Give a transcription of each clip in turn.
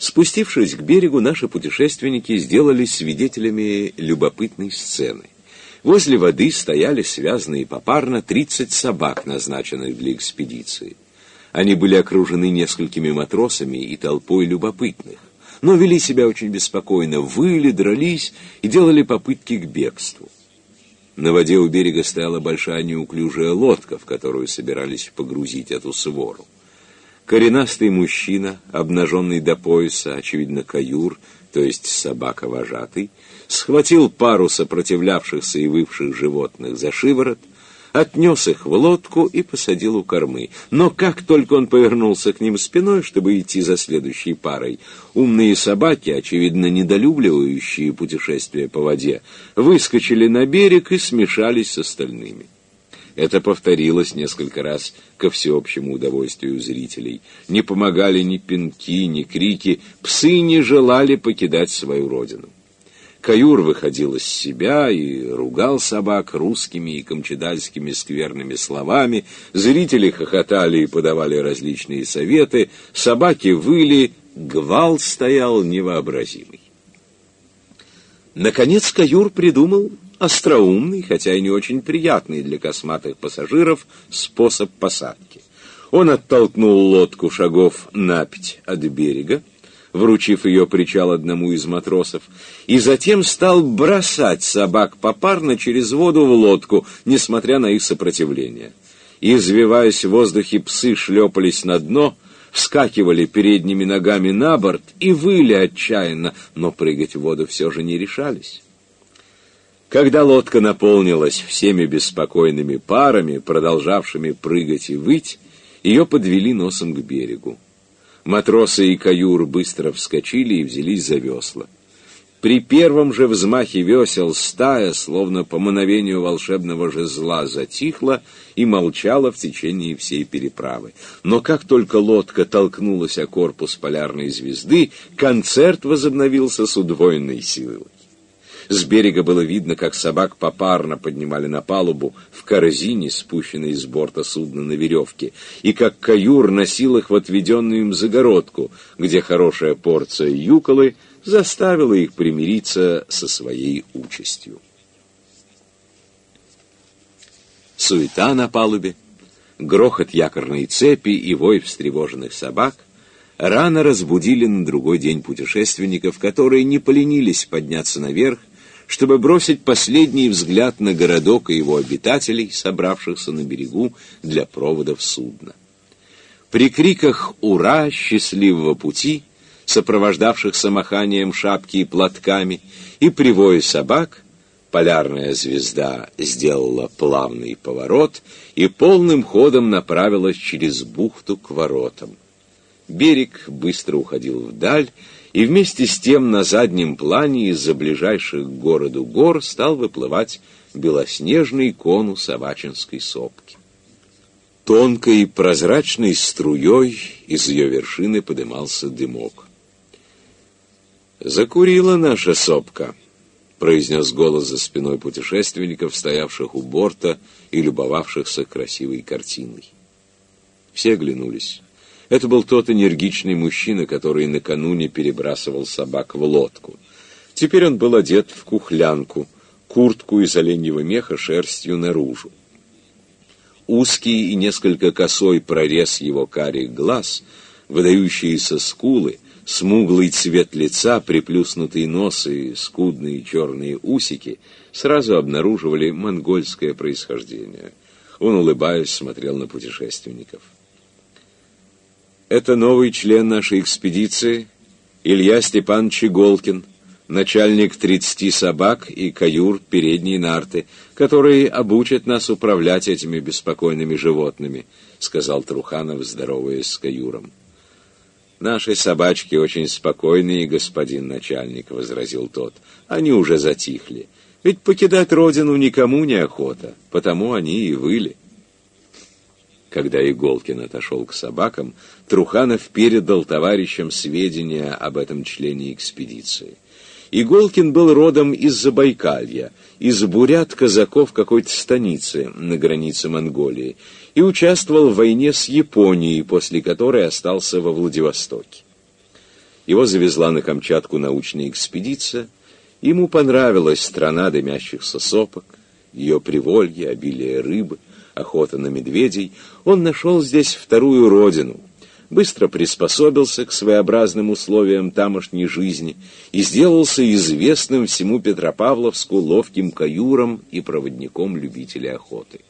Спустившись к берегу, наши путешественники сделались свидетелями любопытной сцены. Возле воды стояли связанные попарно 30 собак, назначенных для экспедиции. Они были окружены несколькими матросами и толпой любопытных, но вели себя очень беспокойно, выли, дрались и делали попытки к бегству. На воде у берега стояла большая неуклюжая лодка, в которую собирались погрузить эту свору. Коренастый мужчина, обнаженный до пояса, очевидно, каюр, то есть собака-вожатый, схватил пару сопротивлявшихся и вывших животных за шиворот, отнес их в лодку и посадил у кормы. Но как только он повернулся к ним спиной, чтобы идти за следующей парой, умные собаки, очевидно недолюбливающие путешествия по воде, выскочили на берег и смешались с остальными. Это повторилось несколько раз ко всеобщему удовольствию зрителей. Не помогали ни пинки, ни крики, псы не желали покидать свою родину. Каюр выходил из себя и ругал собак русскими и камчедальскими скверными словами, зрители хохотали и подавали различные советы, собаки выли, гвал стоял невообразимый. Наконец Каюр придумал остроумный, хотя и не очень приятный для косматых пассажиров способ посадки. Он оттолкнул лодку шагов на пять от берега, вручив ее причал одному из матросов, и затем стал бросать собак попарно через воду в лодку, несмотря на их сопротивление. Извиваясь в воздухе, псы шлепались на дно, вскакивали передними ногами на борт и выли отчаянно, но прыгать в воду все же не решались. Когда лодка наполнилась всеми беспокойными парами, продолжавшими прыгать и выть, ее подвели носом к берегу. Матросы и каюр быстро вскочили и взялись за весла. При первом же взмахе весел стая, словно по мановению волшебного жезла, затихла и молчала в течение всей переправы. Но как только лодка толкнулась о корпус полярной звезды, концерт возобновился с удвоенной силой. С берега было видно, как собак попарно поднимали на палубу в корзине, спущенной с борта судна на веревке, и как каюр носил их в отведенную им загородку, где хорошая порция юколы заставила их примириться со своей участью. Суета на палубе, грохот якорной цепи и вой встревоженных собак рано разбудили на другой день путешественников, которые не поленились подняться наверх чтобы бросить последний взгляд на городок и его обитателей, собравшихся на берегу для проводов судна. При криках «Ура! Счастливого пути!», сопровождавшихся маханием шапки и платками, и привое собак, полярная звезда сделала плавный поворот и полным ходом направилась через бухту к воротам. Берег быстро уходил вдаль, и вместе с тем на заднем плане из-за ближайших к городу гор стал выплывать белоснежный конус Авачинской сопки. Тонкой прозрачной струей из ее вершины подымался дымок. «Закурила наша сопка», — произнес голос за спиной путешественников, стоявших у борта и любовавшихся красивой картиной. Все оглянулись. Это был тот энергичный мужчина, который накануне перебрасывал собак в лодку. Теперь он был одет в кухлянку, куртку из оленьего меха шерстью наружу. Узкий и несколько косой прорез его карих глаз, выдающиеся скулы, смуглый цвет лица, приплюснутый нос и скудные черные усики сразу обнаруживали монгольское происхождение. Он, улыбаясь, смотрел на путешественников. Это новый член нашей экспедиции, Илья Степанович Иголкин, начальник 30 собак и каюр передней нарты, которые обучат нас управлять этими беспокойными животными, сказал Труханов, здороваясь с каюром. Наши собачки очень спокойные, господин начальник, возразил тот. Они уже затихли. Ведь покидать родину никому не охота, потому они и выли. Когда Иголкин отошел к собакам, Труханов передал товарищам сведения об этом члене экспедиции. Иголкин был родом из Забайкалья, из бурят казаков какой-то станицы на границе Монголии, и участвовал в войне с Японией, после которой остался во Владивостоке. Его завезла на Камчатку научная экспедиция. Ему понравилась страна дымящихся сопок, ее приволье, обилие рыбы, охота на медведей. Он нашел здесь вторую родину, быстро приспособился к своеобразным условиям тамошней жизни и сделался известным всему Петропавловску ловким каюром и проводником любителей охоты.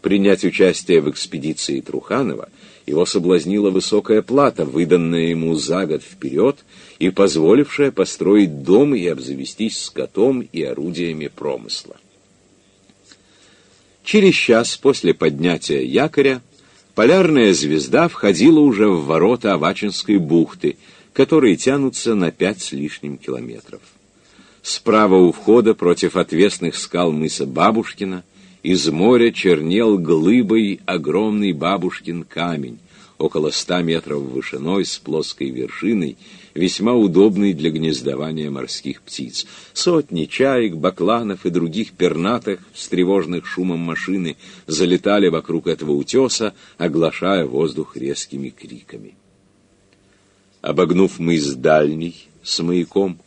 Принять участие в экспедиции Труханова его соблазнила высокая плата, выданная ему за год вперед и позволившая построить дом и обзавестись скотом и орудиями промысла. Через час после поднятия якоря полярная звезда входила уже в ворота Авачинской бухты, которые тянутся на пять с лишним километров. Справа у входа против отвесных скал мыса Бабушкина из моря чернел глыбой огромный бабушкин камень, около ста метров вышиной, с плоской вершиной, весьма удобный для гнездования морских птиц. Сотни чаек, бакланов и других пернатых, встревоженных шумом машины, залетали вокруг этого утеса, оглашая воздух резкими криками. Обогнув мыс дальний с маяком,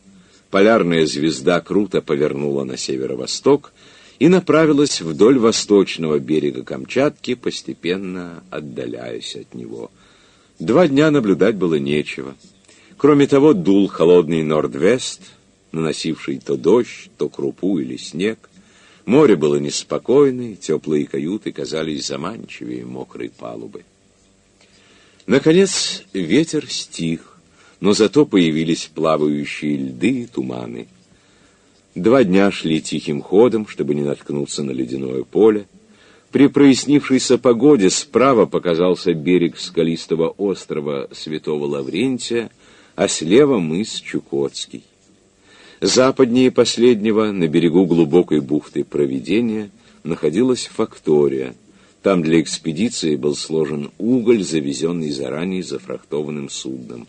полярная звезда круто повернула на северо-восток и направилась вдоль восточного берега Камчатки, постепенно отдаляясь от него. Два дня наблюдать было нечего. Кроме того, дул холодный норд-вест, наносивший то дождь, то крупу или снег. Море было неспокойное, теплые каюты казались заманчивее мокрой палубы. Наконец ветер стих, но зато появились плавающие льды и туманы. Два дня шли тихим ходом, чтобы не наткнуться на ледяное поле. При прояснившейся погоде справа показался берег скалистого острова Святого Лаврентия, а слева мыс Чукотский. Западнее последнего, на берегу глубокой бухты Провидения, находилась фактория. Там для экспедиции был сложен уголь, завезенный заранее зафрахтованным судном.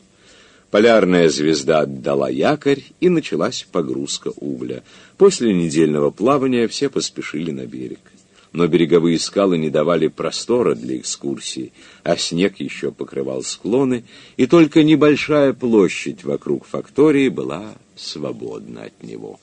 Полярная звезда отдала якорь, и началась погрузка угля. После недельного плавания все поспешили на берег но береговые скалы не давали простора для экскурсии, а снег еще покрывал склоны, и только небольшая площадь вокруг фактории была свободна от него.